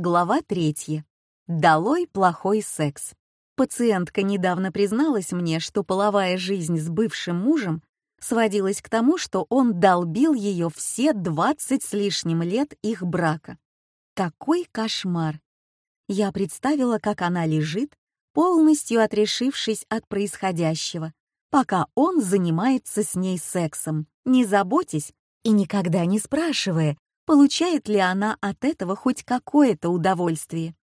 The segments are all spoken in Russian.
Глава 3. Долой плохой секс. Пациентка недавно призналась мне, что половая жизнь с бывшим мужем сводилась к тому, что он долбил ее все 20 с лишним лет их брака. Какой кошмар! Я представила, как она лежит, полностью отрешившись от происходящего, пока он занимается с ней сексом, не заботясь и никогда не спрашивая, получает ли она от этого хоть какое-то удовольствие.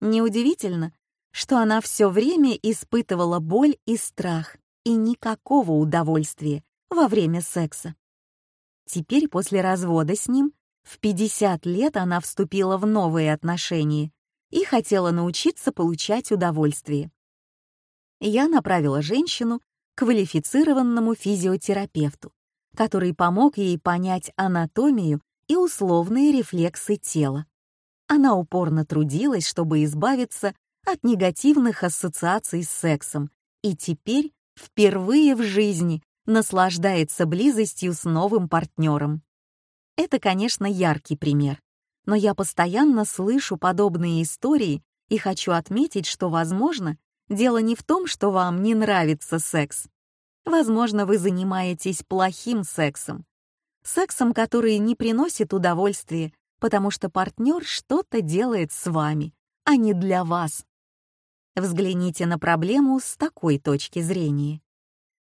Неудивительно, что она все время испытывала боль и страх и никакого удовольствия во время секса. Теперь после развода с ним в 50 лет она вступила в новые отношения и хотела научиться получать удовольствие. Я направила женщину к квалифицированному физиотерапевту, который помог ей понять анатомию и условные рефлексы тела. Она упорно трудилась, чтобы избавиться от негативных ассоциаций с сексом, и теперь впервые в жизни наслаждается близостью с новым партнером. Это, конечно, яркий пример, но я постоянно слышу подобные истории и хочу отметить, что, возможно, дело не в том, что вам не нравится секс. Возможно, вы занимаетесь плохим сексом, сексом, который не приносит удовольствия, потому что партнер что-то делает с вами, а не для вас. Взгляните на проблему с такой точки зрения.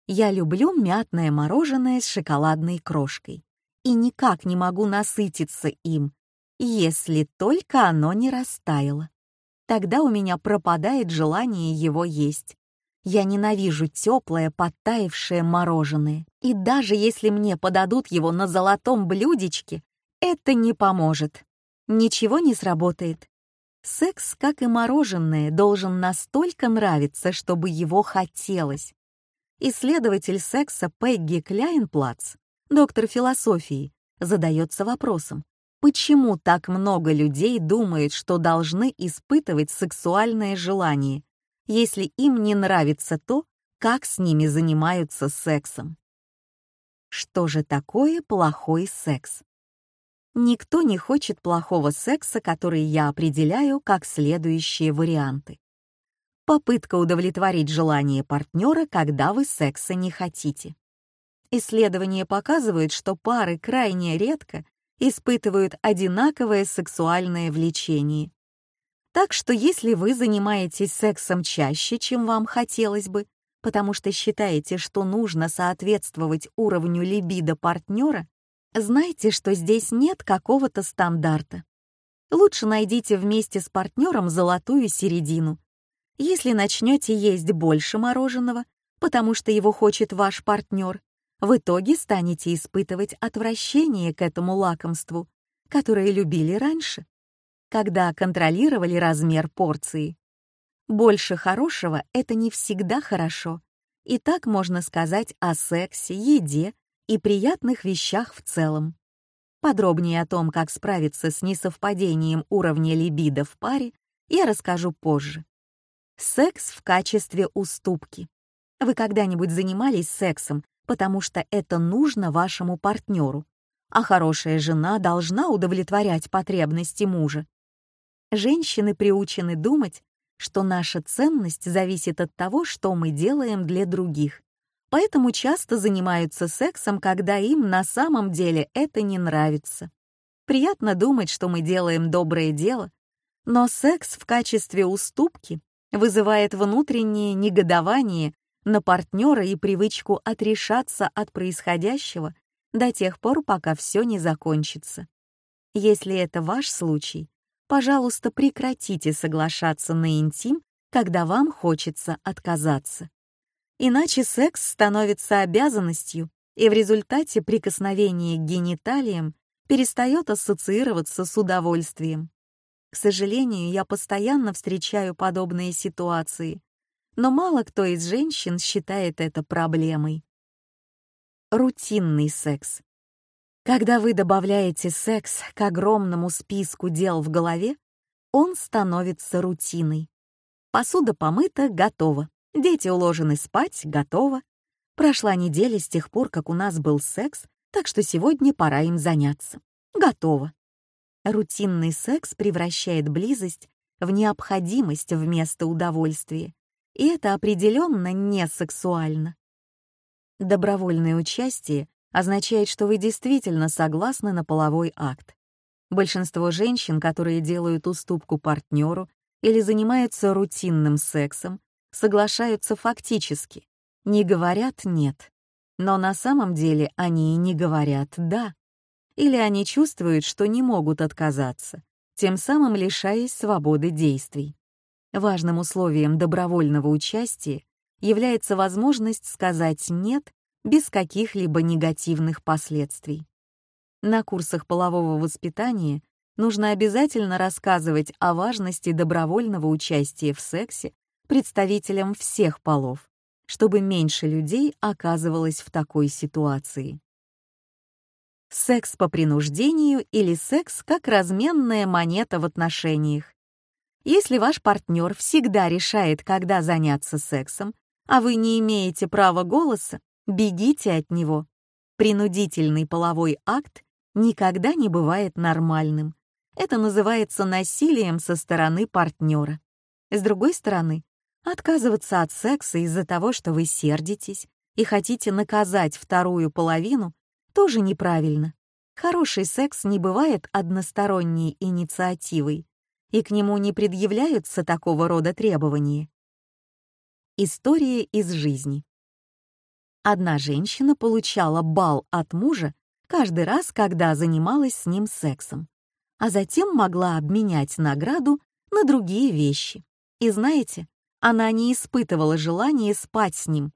Я люблю мятное мороженое с шоколадной крошкой и никак не могу насытиться им, если только оно не растаяло. Тогда у меня пропадает желание его есть. Я ненавижу теплое, подтаявшее мороженое. И даже если мне подадут его на золотом блюдечке, это не поможет. Ничего не сработает. Секс, как и мороженое, должен настолько нравиться, чтобы его хотелось. Исследователь секса Пегги Кляйнплац, доктор философии, задается вопросом, почему так много людей думает, что должны испытывать сексуальное желание, если им не нравится то, как с ними занимаются сексом. Что же такое плохой секс? Никто не хочет плохого секса, который я определяю как следующие варианты. Попытка удовлетворить желание партнера, когда вы секса не хотите. Исследования показывают, что пары крайне редко испытывают одинаковое сексуальное влечение. Так что если вы занимаетесь сексом чаще, чем вам хотелось бы, потому что считаете, что нужно соответствовать уровню либидо партнера, знайте, что здесь нет какого-то стандарта. Лучше найдите вместе с партнером золотую середину. Если начнете есть больше мороженого, потому что его хочет ваш партнер, в итоге станете испытывать отвращение к этому лакомству, которое любили раньше когда контролировали размер порции. Больше хорошего — это не всегда хорошо. И так можно сказать о сексе, еде и приятных вещах в целом. Подробнее о том, как справиться с несовпадением уровня либидо в паре, я расскажу позже. Секс в качестве уступки. Вы когда-нибудь занимались сексом, потому что это нужно вашему партнеру, а хорошая жена должна удовлетворять потребности мужа, Женщины приучены думать, что наша ценность зависит от того, что мы делаем для других. Поэтому часто занимаются сексом, когда им на самом деле это не нравится. Приятно думать, что мы делаем доброе дело, но секс в качестве уступки вызывает внутреннее негодование на партнера и привычку отрешаться от происходящего до тех пор, пока все не закончится. Если это ваш случай, Пожалуйста, прекратите соглашаться на интим, когда вам хочется отказаться. Иначе секс становится обязанностью, и в результате прикосновение к гениталиям перестает ассоциироваться с удовольствием. К сожалению, я постоянно встречаю подобные ситуации, но мало кто из женщин считает это проблемой. Рутинный секс. Когда вы добавляете секс к огромному списку дел в голове, он становится рутиной. Посуда помыта, готова. Дети уложены спать, готово. Прошла неделя с тех пор, как у нас был секс, так что сегодня пора им заняться. Готово. Рутинный секс превращает близость в необходимость вместо удовольствия, и это определенно не сексуально. Добровольное участие означает, что вы действительно согласны на половой акт. Большинство женщин, которые делают уступку партнеру или занимаются рутинным сексом, соглашаются фактически, не говорят «нет». Но на самом деле они и не говорят «да». Или они чувствуют, что не могут отказаться, тем самым лишаясь свободы действий. Важным условием добровольного участия является возможность сказать «нет» без каких-либо негативных последствий. На курсах полового воспитания нужно обязательно рассказывать о важности добровольного участия в сексе представителям всех полов, чтобы меньше людей оказывалось в такой ситуации. Секс по принуждению или секс как разменная монета в отношениях. Если ваш партнер всегда решает, когда заняться сексом, а вы не имеете права голоса, бегите от него. Принудительный половой акт никогда не бывает нормальным. Это называется насилием со стороны партнера. С другой стороны, отказываться от секса из-за того, что вы сердитесь и хотите наказать вторую половину, тоже неправильно. Хороший секс не бывает односторонней инициативой, и к нему не предъявляются такого рода требования. История из жизни. Одна женщина получала бал от мужа каждый раз, когда занималась с ним сексом, а затем могла обменять награду на другие вещи. И знаете, она не испытывала желания спать с ним.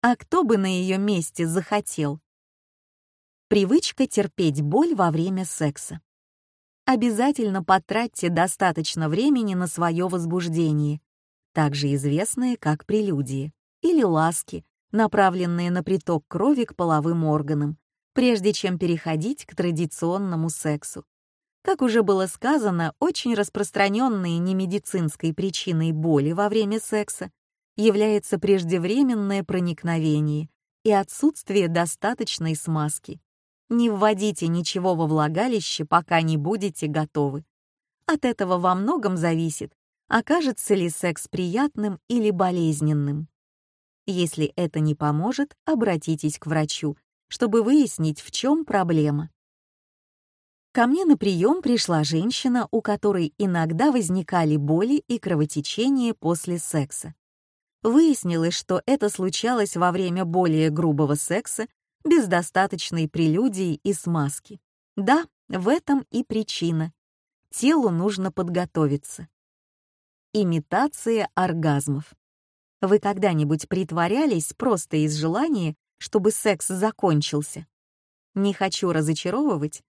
А кто бы на ее месте захотел? Привычка терпеть боль во время секса. Обязательно потратьте достаточно времени на свое возбуждение, также известное как прелюдии или ласки, направленные на приток крови к половым органам, прежде чем переходить к традиционному сексу. Как уже было сказано, очень распространенной немедицинской причиной боли во время секса является преждевременное проникновение и отсутствие достаточной смазки. Не вводите ничего во влагалище, пока не будете готовы. От этого во многом зависит, окажется ли секс приятным или болезненным. Если это не поможет, обратитесь к врачу, чтобы выяснить, в чем проблема. Ко мне на прием пришла женщина, у которой иногда возникали боли и кровотечения после секса. Выяснилось, что это случалось во время более грубого секса, без достаточной прелюдии и смазки. Да, в этом и причина. Телу нужно подготовиться. Имитация оргазмов. Вы когда-нибудь притворялись просто из желания, чтобы секс закончился? Не хочу разочаровывать,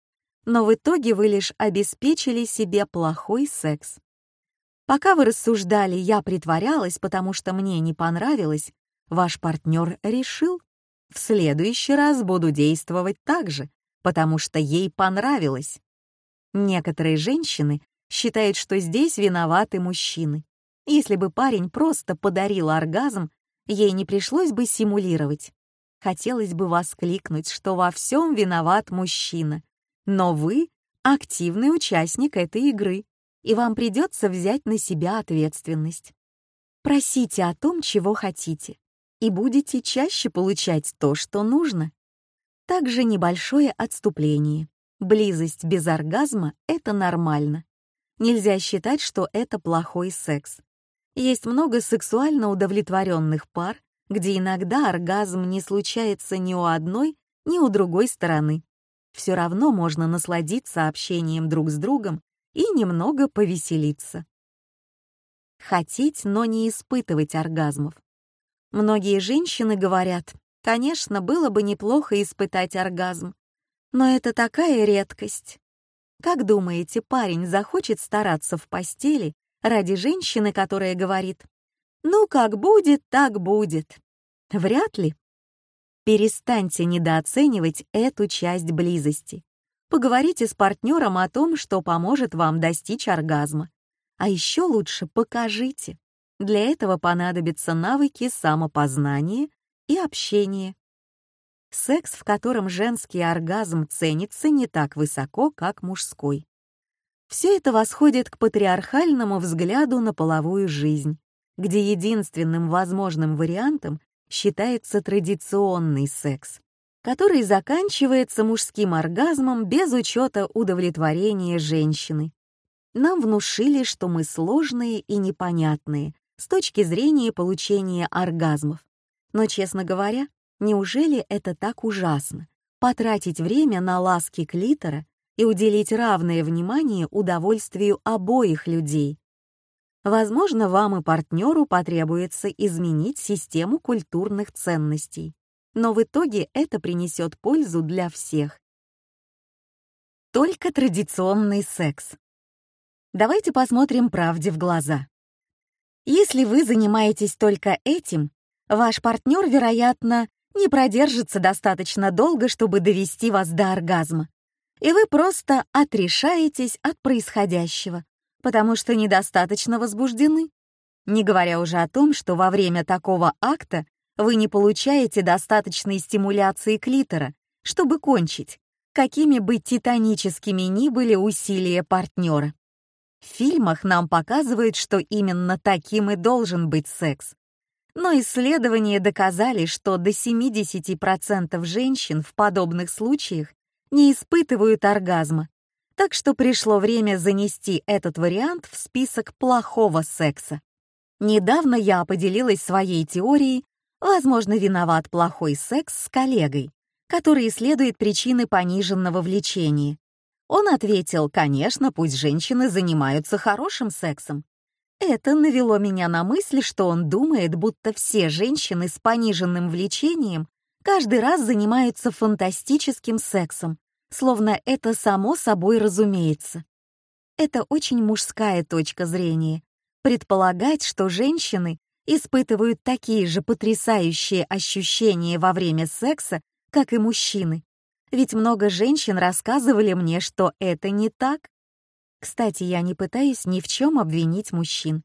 но в итоге вы лишь обеспечили себе плохой секс. Пока вы рассуждали «я притворялась, потому что мне не понравилось», ваш партнер решил «в следующий раз буду действовать так же, потому что ей понравилось». Некоторые женщины считают, что здесь виноваты мужчины. Если бы парень просто подарил оргазм, ей не пришлось бы симулировать. Хотелось бы воскликнуть, что во всем виноват мужчина. Но вы — активный участник этой игры, и вам придется взять на себя ответственность. Просите о том, чего хотите, и будете чаще получать то, что нужно. Также небольшое отступление. Близость без оргазма — это нормально. Нельзя считать, что это плохой секс. Есть много сексуально удовлетворенных пар, где иногда оргазм не случается ни у одной, ни у другой стороны. Все равно можно насладиться общением друг с другом и немного повеселиться. Хотеть, но не испытывать оргазмов. Многие женщины говорят, конечно, было бы неплохо испытать оргазм, но это такая редкость. Как думаете, парень захочет стараться в постели ради женщины, которая говорит «Ну, как будет, так будет». Вряд ли. Перестаньте недооценивать эту часть близости. Поговорите с партнером о том, что поможет вам достичь оргазма. А еще лучше покажите. Для этого понадобятся навыки самопознания и общения. Секс, в котором женский оргазм ценится не так высоко, как мужской. Все это восходит к патриархальному взгляду на половую жизнь, где единственным возможным вариантом считается традиционный секс, который заканчивается мужским оргазмом без учета удовлетворения женщины. Нам внушили, что мы сложные и непонятные с точки зрения получения оргазмов. Но, честно говоря, неужели это так ужасно — потратить время на ласки клитора и уделить равное внимание удовольствию обоих людей. Возможно, вам и партнеру потребуется изменить систему культурных ценностей, но в итоге это принесет пользу для всех. Только традиционный секс. Давайте посмотрим правде в глаза. Если вы занимаетесь только этим, ваш партнер, вероятно, не продержится достаточно долго, чтобы довести вас до оргазма и вы просто отрешаетесь от происходящего, потому что недостаточно возбуждены. Не говоря уже о том, что во время такого акта вы не получаете достаточной стимуляции клитора, чтобы кончить, какими бы титаническими ни были усилия партнера. В фильмах нам показывают, что именно таким и должен быть секс. Но исследования доказали, что до 70% женщин в подобных случаях не испытывают оргазма. Так что пришло время занести этот вариант в список плохого секса. Недавно я поделилась своей теорией, возможно, виноват плохой секс с коллегой, который исследует причины пониженного влечения. Он ответил, конечно, пусть женщины занимаются хорошим сексом. Это навело меня на мысль, что он думает, будто все женщины с пониженным влечением каждый раз занимаются фантастическим сексом, словно это само собой разумеется. Это очень мужская точка зрения. Предполагать, что женщины испытывают такие же потрясающие ощущения во время секса, как и мужчины. Ведь много женщин рассказывали мне, что это не так. Кстати, я не пытаюсь ни в чем обвинить мужчин.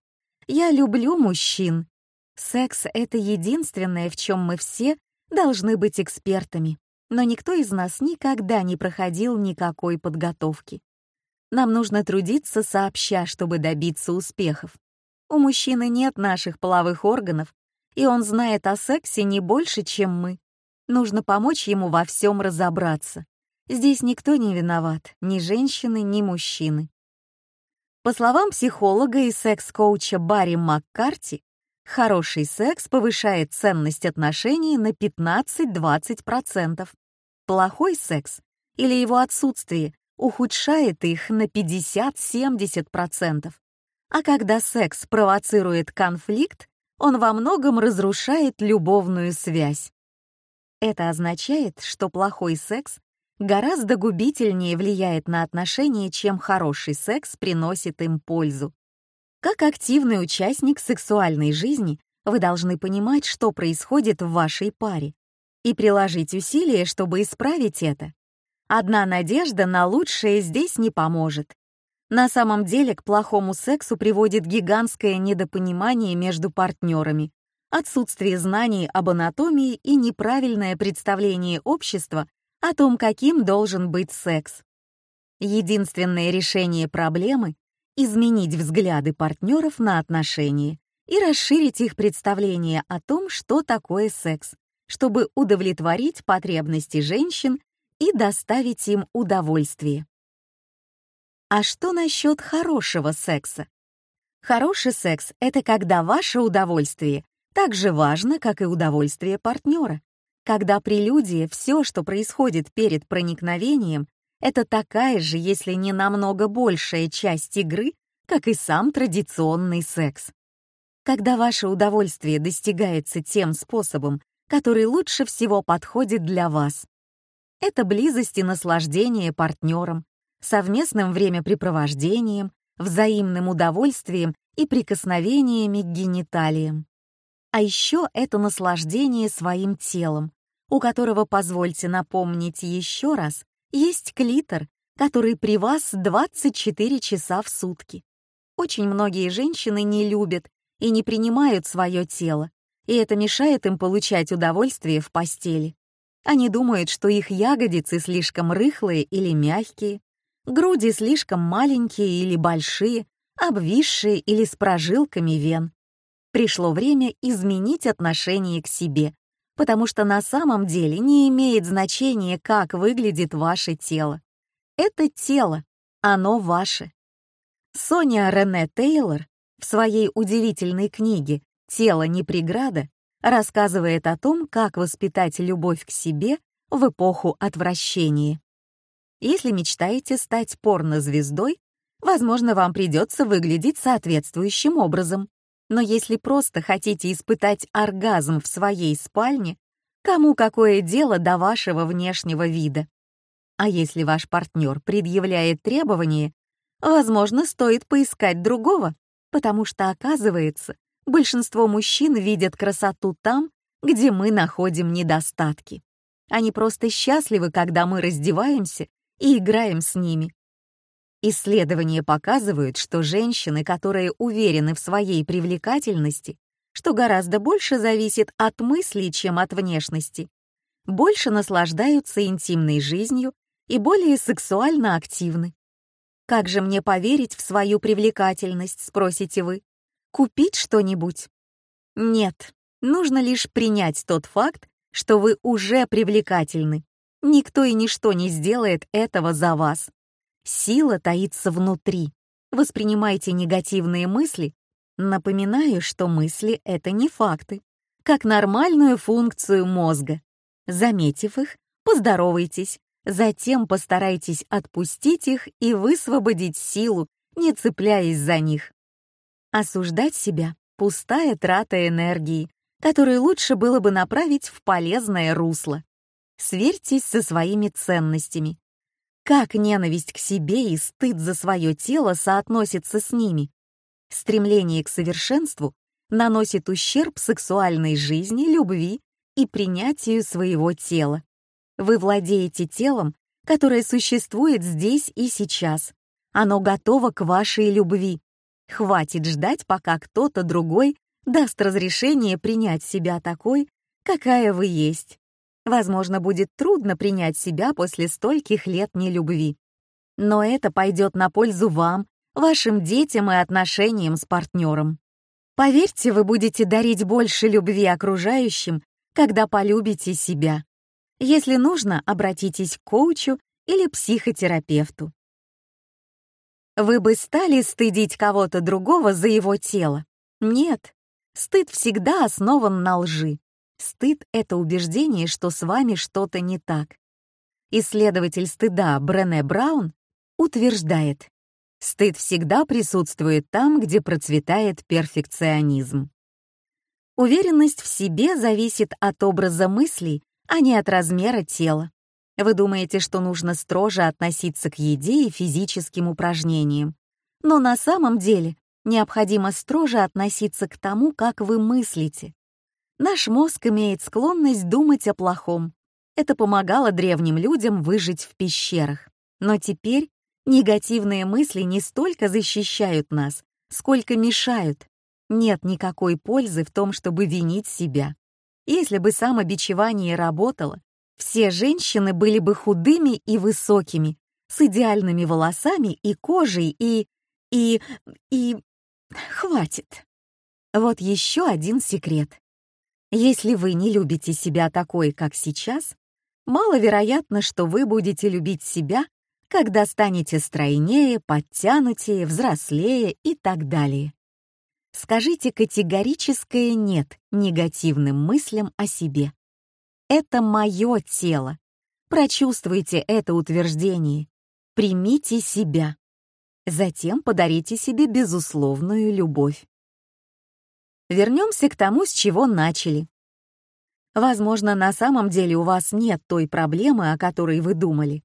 Я люблю мужчин. Секс — это единственное, в чем мы все должны быть экспертами, но никто из нас никогда не проходил никакой подготовки. Нам нужно трудиться сообща, чтобы добиться успехов. У мужчины нет наших половых органов, и он знает о сексе не больше, чем мы. Нужно помочь ему во всем разобраться. Здесь никто не виноват, ни женщины, ни мужчины. По словам психолога и секс-коуча Барри Маккарти, Хороший секс повышает ценность отношений на 15-20%. Плохой секс или его отсутствие ухудшает их на 50-70%. А когда секс провоцирует конфликт, он во многом разрушает любовную связь. Это означает, что плохой секс гораздо губительнее влияет на отношения, чем хороший секс приносит им пользу. Как активный участник сексуальной жизни, вы должны понимать, что происходит в вашей паре, и приложить усилия, чтобы исправить это. Одна надежда на лучшее здесь не поможет. На самом деле к плохому сексу приводит гигантское недопонимание между партнерами, отсутствие знаний об анатомии и неправильное представление общества о том, каким должен быть секс. Единственное решение проблемы изменить взгляды партнеров на отношения и расширить их представление о том, что такое секс, чтобы удовлетворить потребности женщин и доставить им удовольствие. А что насчет хорошего секса? Хороший секс — это когда ваше удовольствие так же важно, как и удовольствие партнера, когда прелюдия, все, что происходит перед проникновением, это такая же, если не намного большая часть игры, как и сам традиционный секс. Когда ваше удовольствие достигается тем способом, который лучше всего подходит для вас. Это близость и наслаждение партнером, совместным времяпрепровождением, взаимным удовольствием и прикосновениями к гениталиям. А еще это наслаждение своим телом, у которого, позвольте напомнить еще раз, есть клитор, который при вас 24 часа в сутки. Очень многие женщины не любят и не принимают свое тело, и это мешает им получать удовольствие в постели. Они думают, что их ягодицы слишком рыхлые или мягкие, груди слишком маленькие или большие, обвисшие или с прожилками вен. Пришло время изменить отношение к себе потому что на самом деле не имеет значения, как выглядит ваше тело. Это тело, оно ваше. Соня Рене Тейлор в своей удивительной книге «Тело не преграда» рассказывает о том, как воспитать любовь к себе в эпоху отвращения. Если мечтаете стать порнозвездой, возможно, вам придется выглядеть соответствующим образом. Но если просто хотите испытать оргазм в своей спальне, кому какое дело до вашего внешнего вида? А если ваш партнер предъявляет требования, возможно, стоит поискать другого, потому что, оказывается, большинство мужчин видят красоту там, где мы находим недостатки. Они просто счастливы, когда мы раздеваемся и играем с ними. Исследования показывают, что женщины, которые уверены в своей привлекательности, что гораздо больше зависит от мыслей, чем от внешности, больше наслаждаются интимной жизнью и более сексуально активны. «Как же мне поверить в свою привлекательность?» — спросите вы. «Купить что-нибудь?» Нет, нужно лишь принять тот факт, что вы уже привлекательны. Никто и ничто не сделает этого за вас. Сила таится внутри. Воспринимайте негативные мысли. Напоминаю, что мысли — это не факты, как нормальную функцию мозга. Заметив их, поздоровайтесь, затем постарайтесь отпустить их и высвободить силу, не цепляясь за них. Осуждать себя — пустая трата энергии, которую лучше было бы направить в полезное русло. Сверьтесь со своими ценностями. Как ненависть к себе и стыд за свое тело соотносятся с ними. Стремление к совершенству наносит ущерб сексуальной жизни, любви и принятию своего тела. Вы владеете телом, которое существует здесь и сейчас. Оно готово к вашей любви. Хватит ждать, пока кто-то другой даст разрешение принять себя такой, какая вы есть. Возможно, будет трудно принять себя после стольких лет нелюбви. Но это пойдет на пользу вам, вашим детям и отношениям с партнером. Поверьте, вы будете дарить больше любви окружающим, когда полюбите себя. Если нужно, обратитесь к коучу или психотерапевту. Вы бы стали стыдить кого-то другого за его тело? Нет. Стыд всегда основан на лжи. Стыд — это убеждение, что с вами что-то не так. Исследователь стыда Брене Браун утверждает, стыд всегда присутствует там, где процветает перфекционизм. Уверенность в себе зависит от образа мыслей, а не от размера тела. Вы думаете, что нужно строже относиться к еде и физическим упражнениям. Но на самом деле необходимо строже относиться к тому, как вы мыслите. Наш мозг имеет склонность думать о плохом. Это помогало древним людям выжить в пещерах. Но теперь негативные мысли не столько защищают нас, сколько мешают. Нет никакой пользы в том, чтобы винить себя. Если бы самобичевание работало, все женщины были бы худыми и высокими, с идеальными волосами и кожей и... и... и... хватит. Вот еще один секрет. Если вы не любите себя такой, как сейчас, маловероятно, что вы будете любить себя, когда станете стройнее, подтянутее, взрослее и так далее. Скажите категорическое «нет» негативным мыслям о себе. «Это мое тело». Прочувствуйте это утверждение. Примите себя. Затем подарите себе безусловную любовь. Вернемся к тому, с чего начали. Возможно, на самом деле у вас нет той проблемы, о которой вы думали.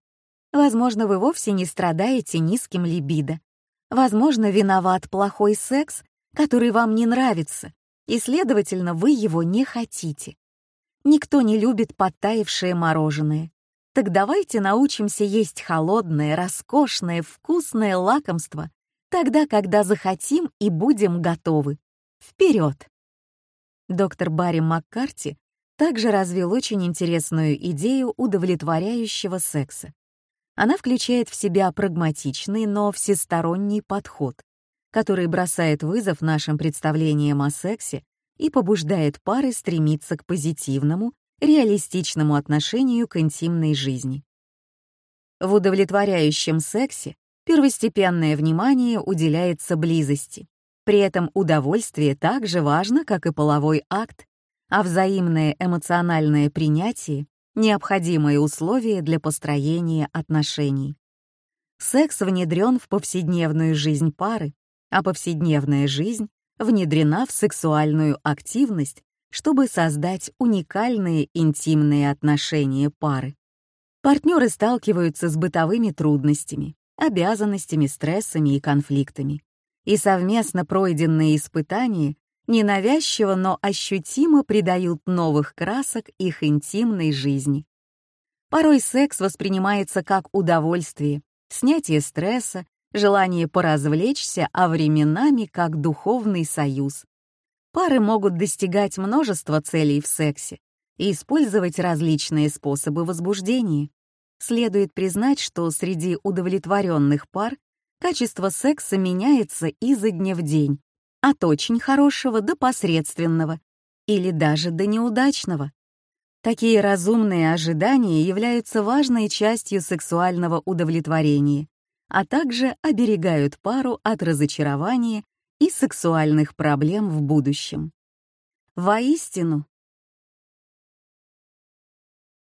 Возможно, вы вовсе не страдаете низким либидо. Возможно, виноват плохой секс, который вам не нравится, и, следовательно, вы его не хотите. Никто не любит подтаявшее мороженое. Так давайте научимся есть холодное, роскошное, вкусное лакомство, тогда, когда захотим и будем готовы. Вперед! Доктор Барри Маккарти также развил очень интересную идею удовлетворяющего секса. Она включает в себя прагматичный, но всесторонний подход, который бросает вызов нашим представлениям о сексе и побуждает пары стремиться к позитивному, реалистичному отношению к интимной жизни. В удовлетворяющем сексе первостепенное внимание уделяется близости, при этом удовольствие так же важно, как и половой акт, а взаимное эмоциональное принятие — необходимое условие для построения отношений. Секс внедрен в повседневную жизнь пары, а повседневная жизнь внедрена в сексуальную активность, чтобы создать уникальные интимные отношения пары. Партнеры сталкиваются с бытовыми трудностями, обязанностями, стрессами и конфликтами и совместно пройденные испытания ненавязчиво, но ощутимо придают новых красок их интимной жизни. Порой секс воспринимается как удовольствие, снятие стресса, желание поразвлечься, а временами как духовный союз. Пары могут достигать множества целей в сексе и использовать различные способы возбуждения. Следует признать, что среди удовлетворенных пар качество секса меняется изо дня в день, от очень хорошего до посредственного или даже до неудачного. Такие разумные ожидания являются важной частью сексуального удовлетворения, а также оберегают пару от разочарования и сексуальных проблем в будущем. Воистину,